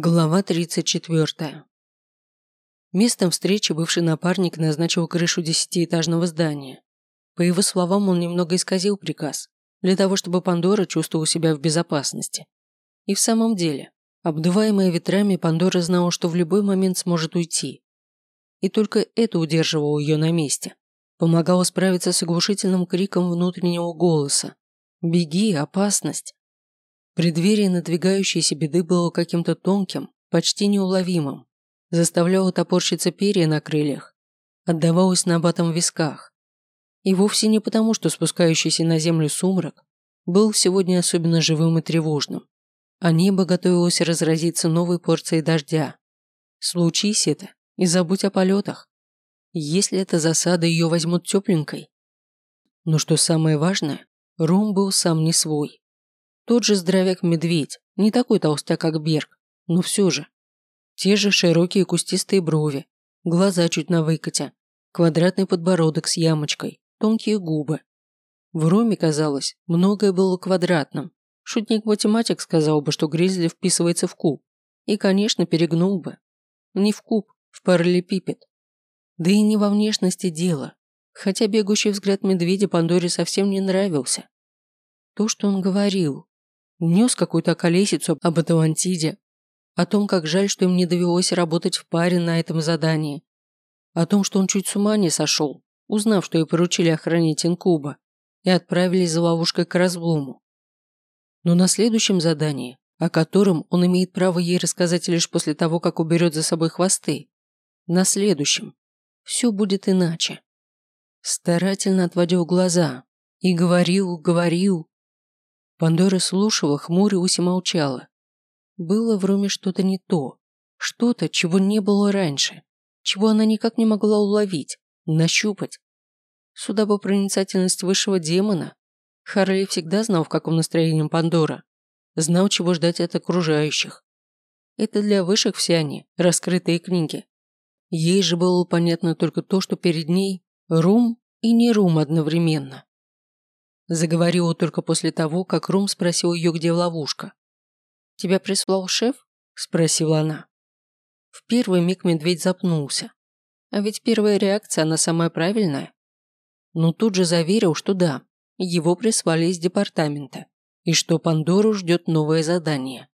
Глава 34. Местом встречи бывший напарник назначил крышу десятиэтажного здания. По его словам, он немного исказил приказ, для того, чтобы Пандора чувствовала себя в безопасности. И в самом деле, обдуваемая ветрами, Пандора знала, что в любой момент сможет уйти. И только это удерживало ее на месте. Помогало справиться с оглушительным криком внутреннего голоса. «Беги, опасность!» Преддверие надвигающейся беды было каким-то тонким, почти неуловимым, заставляло топорщиться перья на крыльях, отдавалось набатом в висках. И вовсе не потому, что спускающийся на землю сумрак был сегодня особенно живым и тревожным, а небо готовилось разразиться новой порцией дождя. Случись это, и забудь о полетах. Если это засада, ее возьмут тепленькой. Но что самое важное, Рум был сам не свой. Тот же здоровяк-медведь, не такой толстяк, как Берг, но все же. Те же широкие кустистые брови, глаза чуть на выкате, квадратный подбородок с ямочкой, тонкие губы. В Роме, казалось, многое было квадратным. Шутник-математик сказал бы, что Гризли вписывается в куб. И, конечно, перегнул бы. Не в куб, в параллелепипед. Да и не во внешности дело. Хотя бегущий взгляд медведя Пандоре совсем не нравился. То, что он говорил, Нес какую-то колесицу об Атлантиде, о том, как жаль, что им не довелось работать в паре на этом задании, о том, что он чуть с ума не сошел, узнав, что ей поручили охранить инкуба, и отправились за ловушкой к разлому. Но на следующем задании, о котором он имеет право ей рассказать лишь после того, как уберет за собой хвосты, на следующем все будет иначе. Старательно отводил глаза и говорил, говорил, Пандора слушала, хмурилась и молчала. Было в Роме что-то не то, что-то, чего не было раньше, чего она никак не могла уловить, нащупать. Сюда бы проницательность высшего демона. Харли всегда знал, в каком настроении Пандора, знал, чего ждать от окружающих. Это для высших все они, раскрытые книги. Ей же было понятно только то, что перед ней Рум и не Рум одновременно. Заговорила только после того, как Рум спросил ее, где ловушка. «Тебя прислал шеф?» – спросила она. В первый миг медведь запнулся. А ведь первая реакция, она самая правильная. Но тут же заверил, что да, его прислали из департамента, и что Пандору ждет новое задание.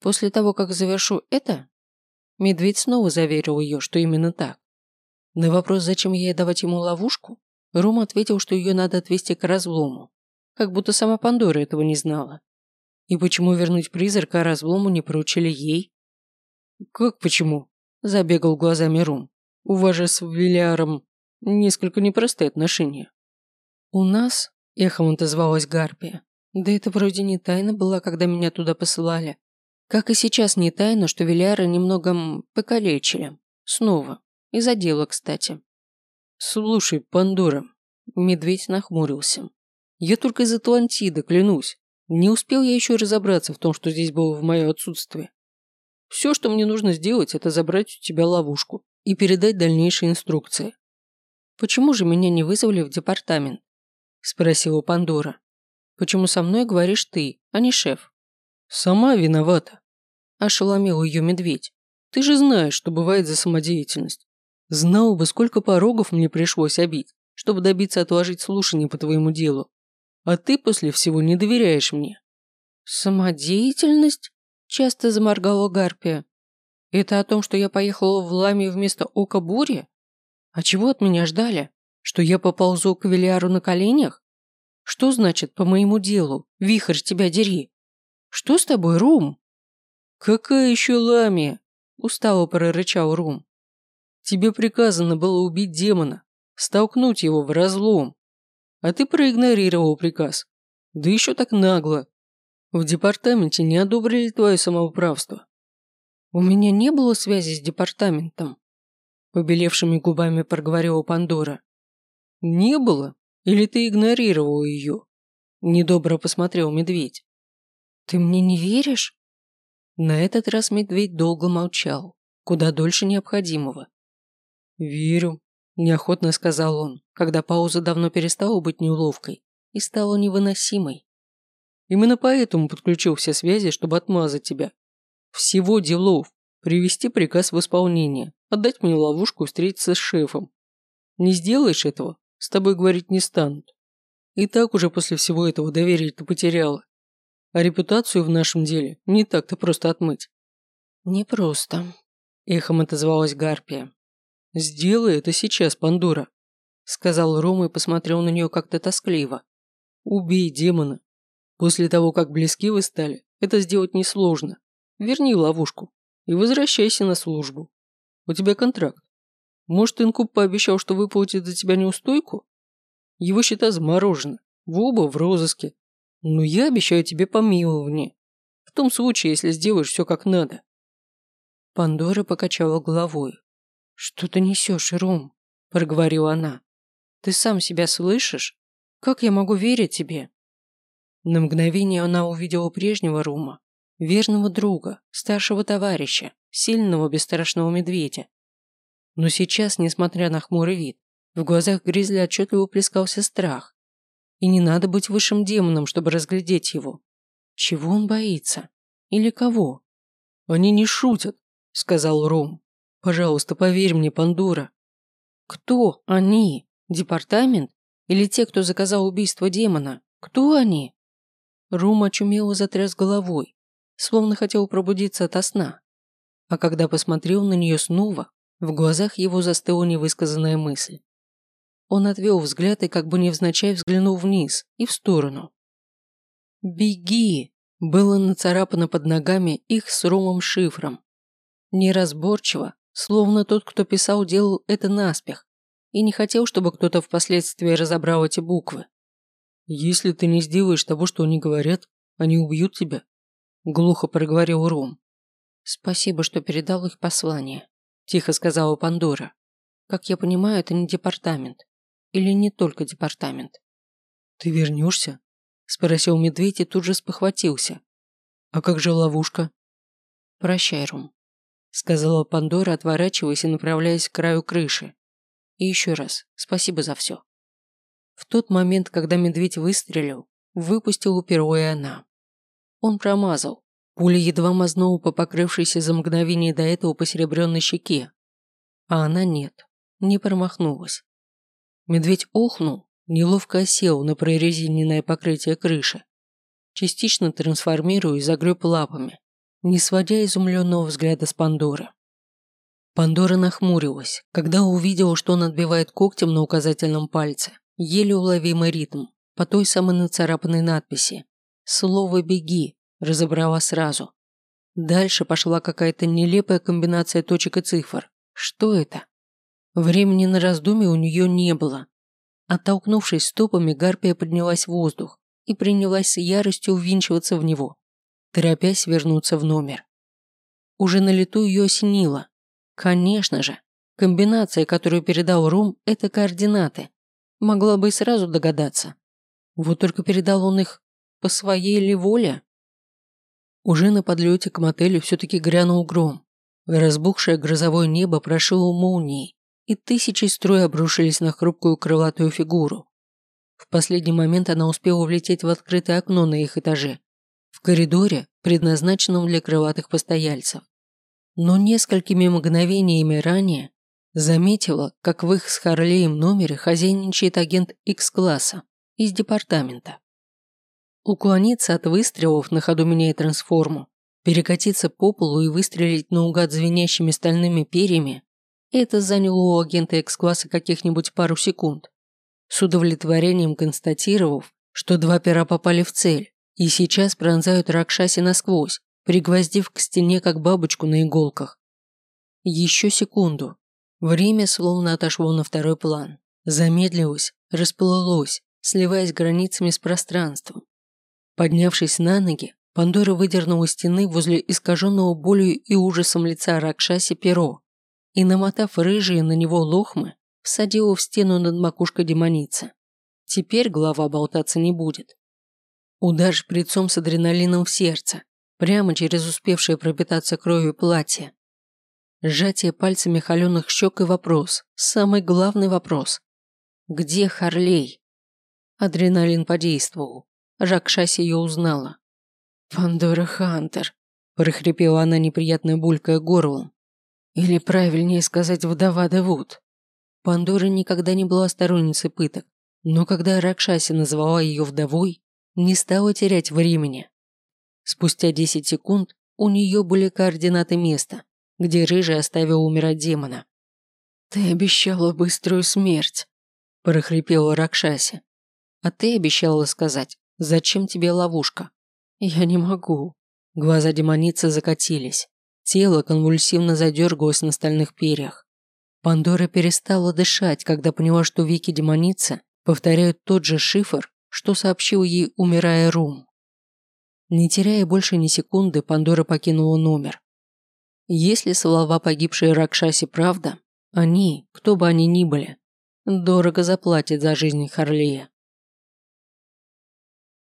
После того, как завершу это, медведь снова заверил ее, что именно так. На вопрос, зачем ей давать ему ловушку, Рома ответил, что ее надо отвезти к разлому, как будто сама Пандора этого не знала. И почему вернуть призрака разлому не поручили ей? «Как почему?» – забегал глазами Рум. «У вас же с Виляром несколько непростые отношения». «У нас?» – эхом отозвалась Гарпия. «Да это вроде не тайна была, когда меня туда посылали. Как и сейчас не тайна, что Виляра немного покалечили. Снова. Из-за дела, кстати. «Слушай, Пандора», – медведь нахмурился. «Я только из Атлантиды, клянусь. Не успел я еще разобраться в том, что здесь было в мое отсутствие. Все, что мне нужно сделать, это забрать у тебя ловушку и передать дальнейшие инструкции». «Почему же меня не вызвали в департамент?» – спросила Пандора. «Почему со мной говоришь ты, а не шеф?» «Сама виновата», – ошеломил ее медведь. «Ты же знаешь, что бывает за самодеятельность. Знал бы, сколько порогов мне пришлось обить, чтобы добиться отложить слушание по твоему делу. А ты после всего не доверяешь мне». «Самодеятельность?» – часто заморгала Гарпия. «Это о том, что я поехала в Ламе вместо Ока Бури? А чего от меня ждали? Что я поползу к Велиару на коленях? Что значит по моему делу? Вихрь тебя дери. Что с тобой, Рум?» «Какая еще Ламия?» – устало прорычал Рум. Тебе приказано было убить демона, столкнуть его в разлом. А ты проигнорировал приказ. Да еще так нагло. В департаменте не одобрили твое самоуправство. У меня не было связи с департаментом. Побелевшими губами проговорила Пандора. Не было? Или ты игнорировал ее? Недобро посмотрел медведь. Ты мне не веришь? На этот раз медведь долго молчал, куда дольше необходимого. «Верю», – неохотно сказал он, когда пауза давно перестала быть неуловкой и стала невыносимой. «Именно поэтому подключил все связи, чтобы отмазать тебя. Всего делов. Привести приказ в исполнение, отдать мне ловушку и встретиться с шефом. Не сделаешь этого, с тобой говорить не станут. И так уже после всего этого доверие ты потеряла. А репутацию в нашем деле не так-то просто отмыть. Не просто, эхом отозвалась Гарпия. Сделай это сейчас, Пандора, сказал Рома и посмотрел на нее как-то тоскливо. Убей демона. После того, как близки вы стали, это сделать несложно. Верни ловушку и возвращайся на службу. У тебя контракт. Может, Инкуб пообещал, что выплатит за тебя неустойку? Его счета заморожены. В оба в розыске. Но я обещаю тебе помилование. В том случае, если сделаешь все как надо. Пандора покачала головой. «Что ты несешь, Ром?» – проговорила она. «Ты сам себя слышишь? Как я могу верить тебе?» На мгновение она увидела прежнего Рума, верного друга, старшего товарища, сильного бесстрашного медведя. Но сейчас, несмотря на хмурый вид, в глазах Гризли отчетливо плескался страх. И не надо быть высшим демоном, чтобы разглядеть его. Чего он боится? Или кого? «Они не шутят», — сказал Ром. «Пожалуйста, поверь мне, Пандура». «Кто они? Департамент? Или те, кто заказал убийство демона? Кто они?» Ром очумело затряс головой, словно хотел пробудиться ото сна. А когда посмотрел на нее снова, в глазах его застыла невысказанная мысль. Он отвел взгляд и как бы невзначай взглянул вниз и в сторону. «Беги!» было нацарапано под ногами их с Ромом шифром. Неразборчиво, словно тот, кто писал, делал это наспех и не хотел, чтобы кто-то впоследствии разобрал эти буквы. «Если ты не сделаешь того, что они говорят, они убьют тебя», – глухо проговорил Ром. «Спасибо, что передал их послание», – тихо сказала Пандора. «Как я понимаю, это не департамент. Или не только департамент». «Ты вернешься?» – спросил медведь и тут же спохватился. «А как же ловушка?» «Прощай, Ром», – сказала Пандора, отворачиваясь и направляясь к краю крыши. «И еще раз, спасибо за все». В тот момент, когда медведь выстрелил, выпустил перо и она. Он промазал. Пуля едва мазнула по покрывшейся за мгновение до этого посеребренной щеке. А она нет, не промахнулась. Медведь охнул, неловко осел на прорезиненное покрытие крыши. Частично трансформируясь, загреб лапами, не сводя изумленного взгляда с Пандоры. Пандора нахмурилась, когда увидела, что он отбивает когтем на указательном пальце еле уловимый ритм по той самой нацарапанной надписи. Слово «беги» разобрала сразу. Дальше пошла какая-то нелепая комбинация точек и цифр. Что это? Времени на раздумье у нее не было. Оттолкнувшись стопами, Гарпия поднялась в воздух и принялась с яростью увинчиваться в него, торопясь вернуться в номер. Уже на лету ее осенило. Конечно же, комбинация, которую передал Рум, это координаты. Могла бы и сразу догадаться. Вот только передал он их по своей ли воле? Уже на подлете к мотелю все-таки грянул гром. Разбухшее грозовое небо прошило молнией, и тысячи струй обрушились на хрупкую крылатую фигуру. В последний момент она успела влететь в открытое окно на их этаже, в коридоре, предназначенном для крылатых постояльцев. Но несколькими мгновениями ранее Заметила, как в их с Харлеем номере хозяйничает агент X-класса из департамента. Уклониться от выстрелов, на ходу меняя трансформу, перекатиться по полу и выстрелить наугад звенящими стальными перьями – это заняло у агента X-класса каких-нибудь пару секунд. С удовлетворением констатировав, что два пера попали в цель и сейчас пронзают Ракшаси насквозь, пригвоздив к стене как бабочку на иголках. Еще секунду, Время словно отошло на второй план. Замедлилось, расплылось, сливаясь границами с пространством. Поднявшись на ноги, Пандора выдернула стены возле искаженного болью и ужасом лица Ракшаси перо и, намотав рыжие на него лохмы, всадила в стену над макушкой демоницы. Теперь голова болтаться не будет. Удар шприцом с адреналином в сердце, прямо через успевшее пропитаться кровью платье. Сжатие пальцами холеных щек и вопрос. Самый главный вопрос. Где Харлей? Адреналин подействовал. Ракшаси ее узнала. «Пандора Хантер», прохрипела она неприятно булькая горлом. Или правильнее сказать вдова Девуд. Пандора никогда не была сторонницей пыток, но когда Ракшаси назвала ее вдовой, не стала терять времени. Спустя 10 секунд у нее были координаты места, где Рыжий оставил умирать демона. «Ты обещала быструю смерть», – прохрипела Ракшаси. «А ты обещала сказать, зачем тебе ловушка?» «Я не могу». Глаза демоницы закатились. Тело конвульсивно задергалось на стальных перьях. Пандора перестала дышать, когда поняла, что веки демоницы повторяют тот же шифр, что сообщил ей, умирая Рум. Не теряя больше ни секунды, Пандора покинула номер. Если слова погибшей Ракшаси правда, они, кто бы они ни были, дорого заплатят за жизнь Харлея.